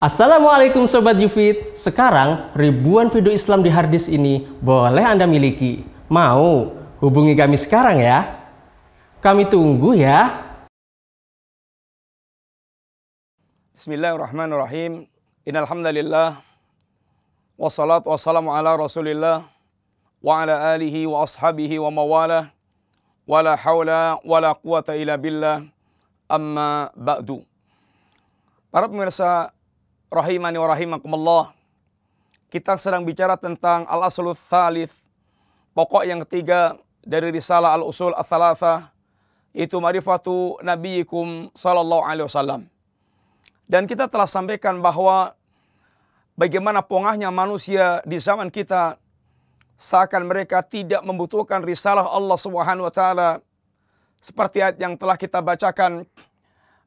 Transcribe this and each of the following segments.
Assalamualaikum Sobat Yufit. Sekarang ribuan video Islam di harddisk ini boleh Anda miliki. Mau? Hubungi kami sekarang ya? Kami tunggu ya. Bismillahirrahmanirrahim. Innalhamdulillah Wassalatu wassalamu ala rasulillah Wa ala alihi wa ashabihi wa mawalah. Wala hawla wala quwata illa billah. Amma ba'du. Para pemirsa rahimani wa rahimakumullah. Kita sedang bicara tentang al-aslul thalith. Pokok yang ketiga dari risalah al-usul al-thalatha itu marifatu nabiyikum sallallahu alaihi wasallam. Dan kita telah sampaikan bahwa bagaimana pongahnya manusia di zaman kita seakan mereka tidak membutuhkan risalah Allah Subhanahu wa taala seperti ayat yang telah kita bacakan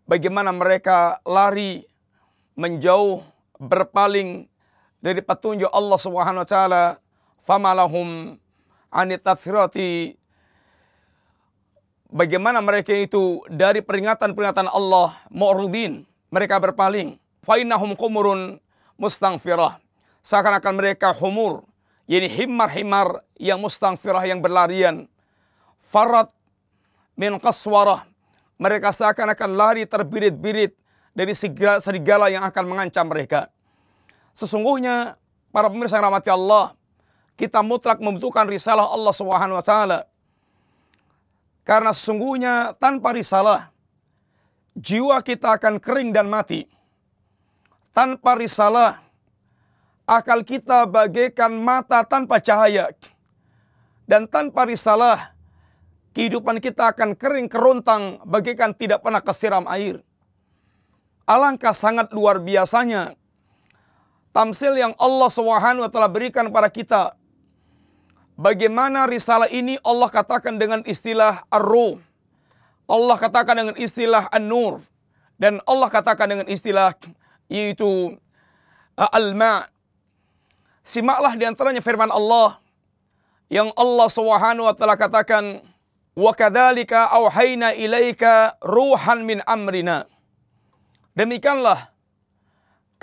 bagaimana mereka lari menjauh berpaling dari petunjuk Allah Subhanahu wa taala famalahum anit bagaimana mereka itu dari peringatan-peringatan Allah mu'ridin mereka berpaling. Fa innahum qumurun mustangfirah seakan-akan mereka humur yakni himar-himar yang mustangfirah yang berlarian. Farat min qaswarah. Mereka seakan-akan lari terbirit-birit dari serigala yang akan mengancam mereka. Sesungguhnya para pemirsa yang rahmati Allah, kita mutlak membutuhkan risalah Allah Subhanahu wa taala. Karena sesungguhnya tanpa risalah jiwa kita akan kering dan mati. Tanpa risalah akal kita bagaikan mata tanpa cahaya. Dan tanpa risalah kehidupan kita akan kering kerontang bagaikan tidak pernah kesiram air. Alangkah sangat luar biasanya tamsil yang Allah Subhanahu wa taala berikan kepada kita. Bagaimana risalah ini Allah katakan dengan istilah ar-ruh. Allah katakan dengan istilah an-nur dan Allah katakan dengan istilah yaitu uh, al-ma. Simaklah di antaranya firman Allah yang Allah Subhanahu wa taala katakan wa kadzalika auhayna ilaika ruhan min amrina Demikianlah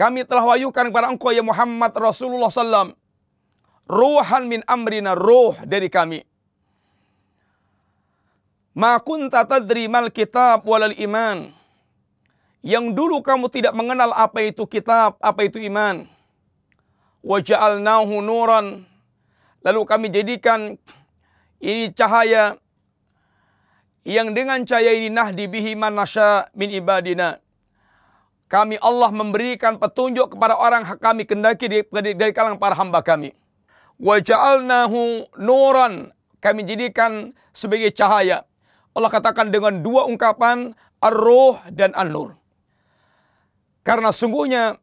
kami telah wayukan kepada engkau ya Muhammad Rasulullah SAW. Ruhan min amrina, ruh dari kami. Ma kunta tadri mal kitab walal iman. Yang dulu kamu tidak mengenal apa itu kitab, apa itu iman. Wa ja'alnahu nuran. Lalu kami jadikan ini cahaya yang dengan cahaya ini nahdi bihi man nasya min ibadina kami Allah memberikan petunjuk kepada orang kami kendaki dari, dari kalangan para hamba kami. Wa ja'alnahu nuran. Kami jadikan sebagai cahaya. Allah katakan dengan dua ungkapan ar-ruh dan an-nur. Karena sungguhnya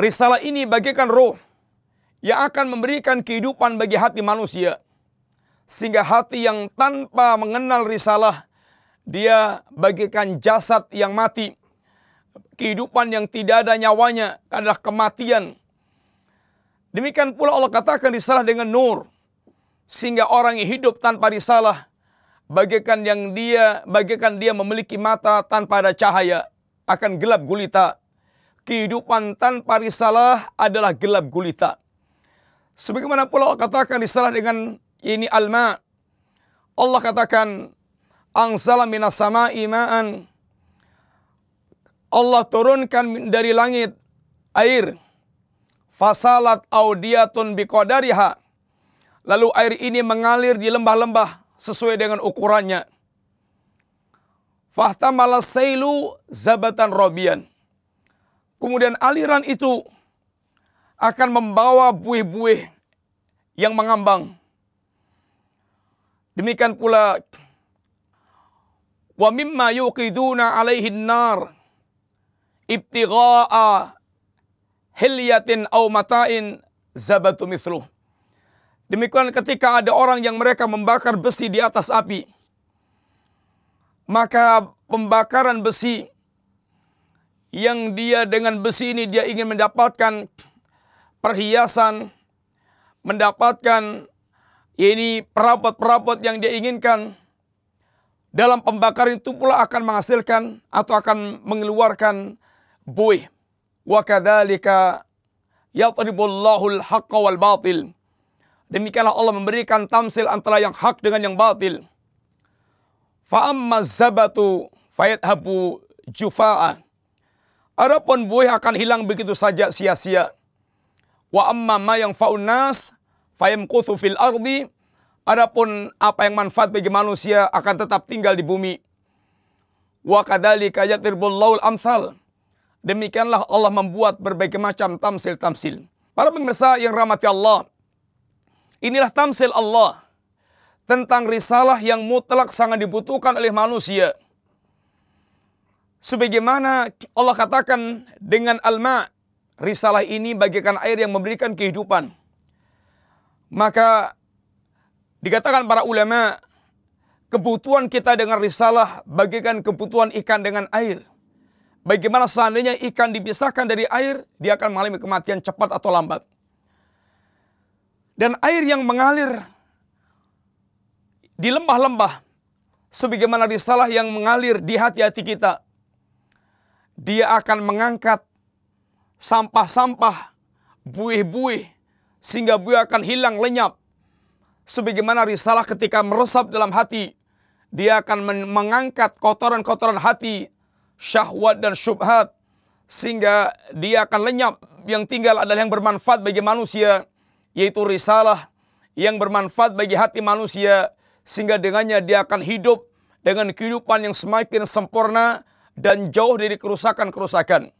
risalah ini bagikan roh yang akan memberikan kehidupan bagi hati manusia. Sehingga hati yang tanpa mengenal risalah, dia bagikan jasad yang mati kehidupan yang tidak ada nyawanya adalah kematian. Demikian pula Allah katakan risalah dengan nur. Sehingga orang yang hidup tanpa risalah bagaikan yang dia bagaikan dia memiliki mata tanpa ada cahaya akan gelap gulita. Kehidupan tanpa risalah adalah gelap gulita. Sebagaimana pula Allah katakan risalah dengan ini alma. Allah katakan angsala minas sama'i ma'an Allah turunkan dari langit air. Fasalat audiyatun biqadariha. Lalu air ini mengalir di lembah-lembah sesuai dengan ukurannya. Fahtamala sailu zabatan robian. Kemudian aliran itu akan membawa buih-buih yang mengambang. Demikian pula wa mimma yuqiduna alaihi nar ibtigha'a hilyatin au matain zabatu mithluh. Demikian ketika ada orang yang mereka membakar besi di atas api. Maka pembakaran besi yang dia dengan besi ini dia ingin mendapatkan perhiasan, mendapatkan ini perabot-perabot yang dia inginkan. Dalam pembakaran itu pula akan menghasilkan atau akan mengeluarkan buih Wa kadzalika yadribullahu al-haqqa wal batil. Demikianlah Allah memberikan tamsil antara yang hak dengan yang batil. Fa amma zabatu fayadhabu jufa'a. Adapun buah akan hilang begitu saja sia-sia. Wa amma ma yang faunas fayamkuthu fil ardi. Adapun apa yang manfaat bagi manusia akan tetap tinggal di bumi. Wa kadzalika yatribullahul amsal. Demikianlah Allah membuat berbagai macam tamsil-tamsil. Para pemirsa yang rahmati Allah. Inilah tamsil Allah tentang risalah yang mutlak sangat dibutuhkan oleh manusia. Sebagaimana Allah katakan dengan al-ma, risalah ini bagikan air yang memberikan kehidupan. Maka dikatakan para ulama, kebutuhan kita dengan risalah bagikan kebutuhan ikan dengan air. Bagaimana seandainya ikan dipisahkan dari air, dia akan mengalami kematian cepat atau lambat. Dan air yang mengalir di lembah-lembah, sebagaimana risalah yang mengalir di hati-hati kita, dia akan mengangkat sampah-sampah, buih-buih, sehingga buih akan hilang lenyap. Sebagaimana risalah ketika meresap dalam hati, dia akan mengangkat kotoran-kotoran hati, syahwat dan syubhat, sehingga dia akan lenyap. Yang tinggal adalah yang bermanfaat bagi manusia, yaitu risalah yang bermanfaat bagi hati manusia, sehingga dengannya dia akan hidup dengan kehidupan yang semakin sempurna dan jauh dari kerusakan-kerusakan.